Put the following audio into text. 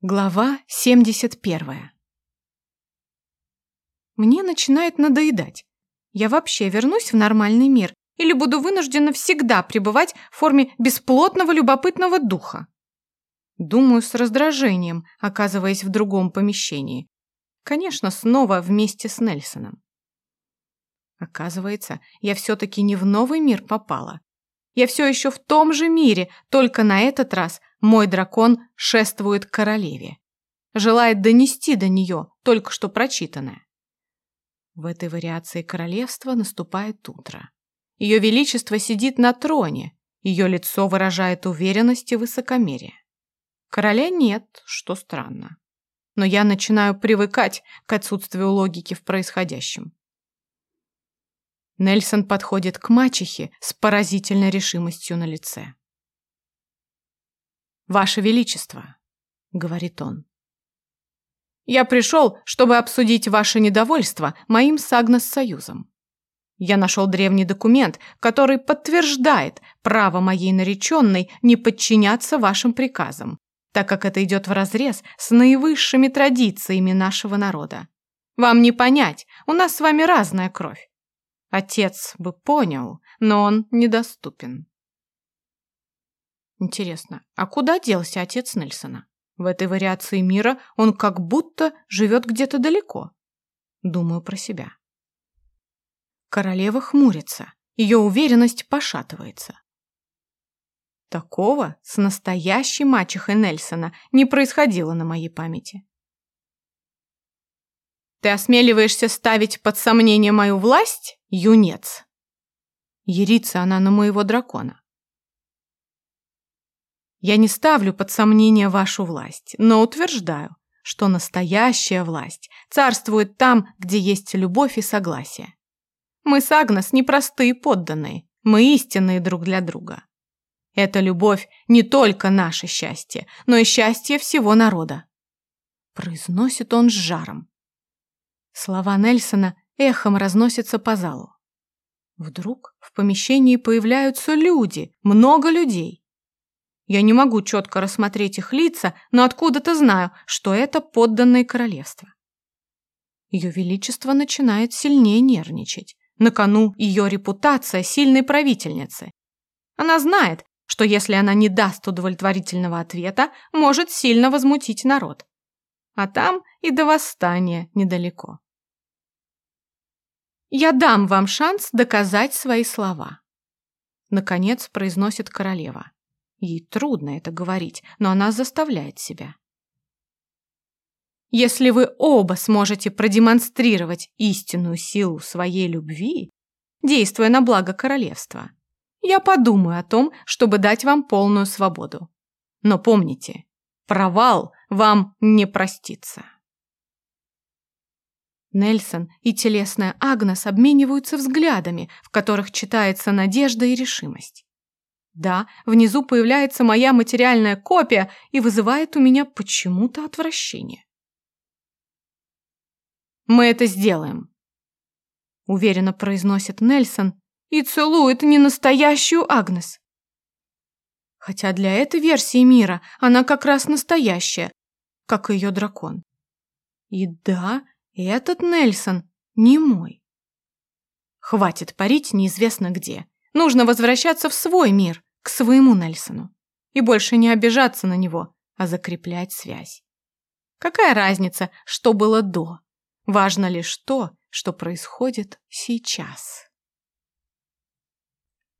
Глава 71. Мне начинает надоедать. Я вообще вернусь в нормальный мир или буду вынуждена всегда пребывать в форме бесплотного любопытного духа? Думаю с раздражением, оказываясь в другом помещении. Конечно, снова вместе с Нельсоном. Оказывается, я все-таки не в новый мир попала. Я все еще в том же мире, только на этот раз мой дракон шествует к королеве. Желает донести до нее только что прочитанное. В этой вариации королевства наступает утро. Ее величество сидит на троне, ее лицо выражает уверенность и высокомерие. Короля нет, что странно. Но я начинаю привыкать к отсутствию логики в происходящем. Нельсон подходит к мачехе с поразительной решимостью на лице. «Ваше Величество», — говорит он, — «я пришел, чтобы обсудить ваше недовольство моим с Агнес-союзом. Я нашел древний документ, который подтверждает право моей нареченной не подчиняться вашим приказам, так как это идет вразрез с наивысшими традициями нашего народа. Вам не понять, у нас с вами разная кровь. Отец бы понял, но он недоступен. Интересно, а куда делся отец Нельсона? В этой вариации мира он как будто живет где-то далеко. Думаю про себя. Королева хмурится, ее уверенность пошатывается. Такого с настоящей мачехой Нельсона не происходило на моей памяти. Ты осмеливаешься ставить под сомнение мою власть, юнец? Ерится она на моего дракона. Я не ставлю под сомнение вашу власть, но утверждаю, что настоящая власть царствует там, где есть любовь и согласие. Мы с Агнес не простые подданные, мы истинные друг для друга. Эта любовь не только наше счастье, но и счастье всего народа. Произносит он с жаром. Слова Нельсона эхом разносятся по залу. Вдруг в помещении появляются люди, много людей. Я не могу четко рассмотреть их лица, но откуда-то знаю, что это подданные королевства. Ее Величество начинает сильнее нервничать. На кону ее репутация сильной правительницы. Она знает, что если она не даст удовлетворительного ответа, может сильно возмутить народ. А там и до восстания недалеко. «Я дам вам шанс доказать свои слова», — наконец произносит королева. Ей трудно это говорить, но она заставляет себя. Если вы оба сможете продемонстрировать истинную силу своей любви, действуя на благо королевства, я подумаю о том, чтобы дать вам полную свободу. Но помните, провал вам не простится. Нельсон и телесная Агнес обмениваются взглядами, в которых читается надежда и решимость. Да, внизу появляется моя материальная копия и вызывает у меня почему-то отвращение. «Мы это сделаем», — уверенно произносит Нельсон и целует ненастоящую Агнес. Хотя для этой версии мира она как раз настоящая, как ее дракон. И да, этот Нельсон не мой. Хватит парить неизвестно где. Нужно возвращаться в свой мир, к своему Нельсону. И больше не обижаться на него, а закреплять связь. Какая разница, что было до? Важно лишь то, что происходит сейчас.